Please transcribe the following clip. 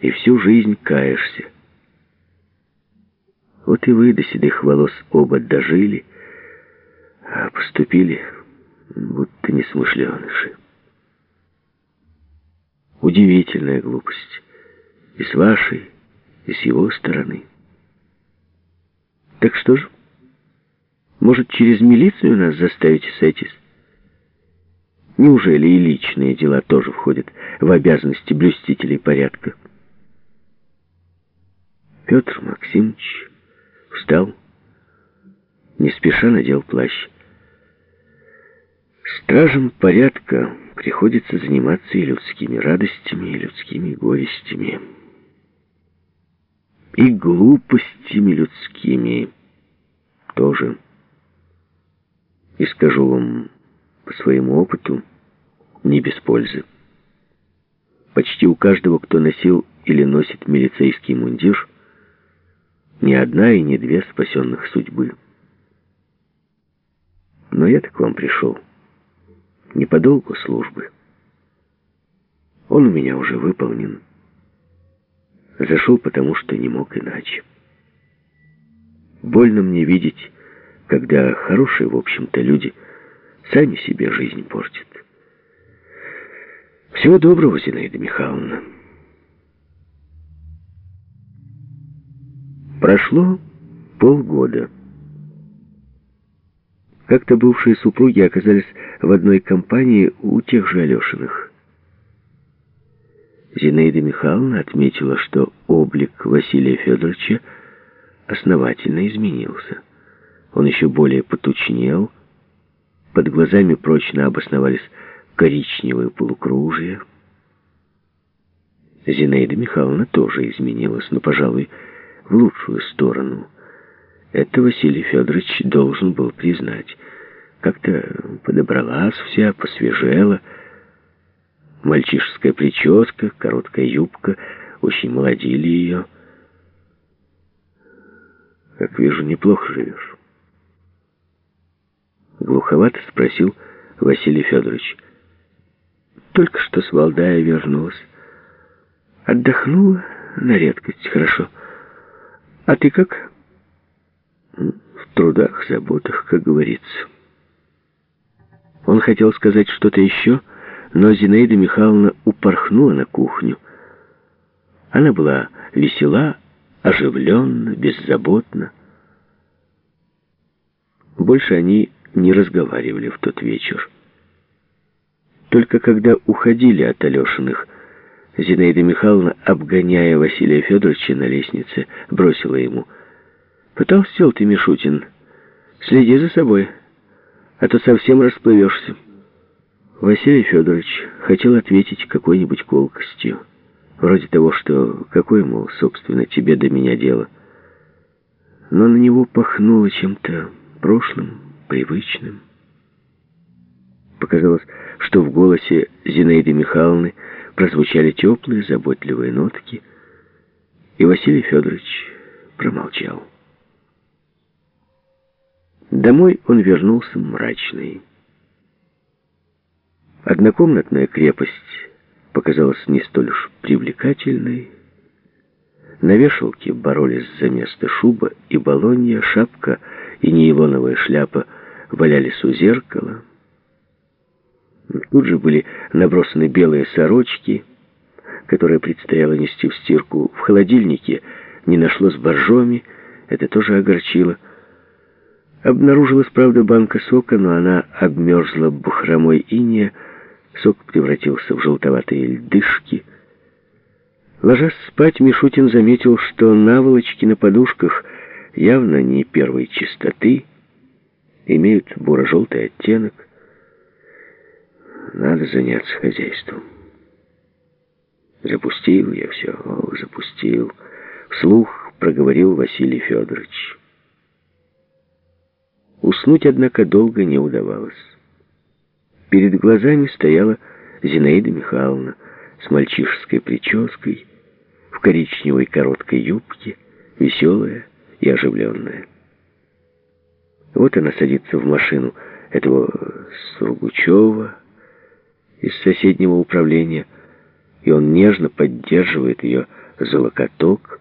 и всю жизнь каешься. Вот и вы до седых волос оба дожили, а поступили, будто несмышленыши. Удивительная глупость. И с вашей, и с его стороны. Так что же? Может, через милицию нас заставите сойтись? Неужели и личные дела тоже входят в обязанности блюстителей порядка? Петр Максимович встал, не спеша надел плащ. Стражам порядка приходится заниматься и людскими радостями, и людскими горестями, и глупостями людскими тоже. И скажу вам по своему опыту, не без пользы. Почти у каждого, кто носил или носит милицейский мундир, ни одна и не две спасенных судьбы. Но я-то к вам пришел не по долгу службы. Он у меня уже выполнен. Зашел, потому что не мог иначе. Больно мне видеть, когда хорошие, в общем-то, люди сами себе жизнь портят. Всего доброго, Зинаида Михайловна. Прошло полгода. Как-то бывшие супруги оказались в одной компании у тех же Алешиных. Зинаида Михайловна отметила, что облик Василия Федоровича основательно изменился. Он еще более потучнел, под глазами прочно обосновались коричневые полукружия. Зинаида Михайловна тоже изменилась, но, пожалуй, в лучшую сторону. Это Василий Федорович должен был признать. Как-то подобралась вся, посвежела. Мальчишеская прическа, короткая юбка очень молодили ее. Как вижу, неплохо живешь. Глуховато спросил Василий Федорович. Только что с Валдая вернулась. Отдохнула на редкость хорошо. А ты как? В трудах, заботах, как говорится. Он хотел сказать что-то еще, но Зинаида Михайловна упорхнула на кухню. Она была весела, оживленна, беззаботна. Больше они не разговаривали в тот вечер. Только когда уходили от Алешиных, Зинаида Михайловна, обгоняя Василия Федоровича на лестнице, бросила ему. «Потолстел ты, Мишутин. Следи за собой» а то совсем расплывешься. Василий Федорович хотел ответить какой-нибудь колкостью, вроде того, что какое, мол, собственно, тебе до меня дело. Но на него пахнуло чем-то прошлым, привычным. Показалось, что в голосе Зинаиды Михайловны прозвучали теплые, заботливые нотки, и Василий Федорович промолчал. Домой он вернулся мрачный. Однокомнатная крепость показалась не столь уж привлекательной. На вешалке боролись за место шуба и балонья, шапка и нейлоновая шляпа валялись у зеркала. Тут же были набросаны белые сорочки, которые предстояло нести в стирку. В холодильнике не нашлось боржоми, это тоже огорчило. Обнаружилась, правда, банка сока, но она обмерзла бахромой иния, сок превратился в желтоватые льдышки. Ложась спать, Мишутин заметил, что наволочки на подушках явно не первой чистоты, имеют буро-желтый оттенок. Надо заняться хозяйством. Запустил я все, о, запустил. Вслух проговорил Василий Федорович. Уснуть, однако, долго не удавалось. Перед глазами стояла Зинаида Михайловна с мальчишеской прической, в коричневой короткой юбке, веселая и оживленная. Вот она садится в машину этого Сургучева из соседнего управления, и он нежно поддерживает ее за локоток,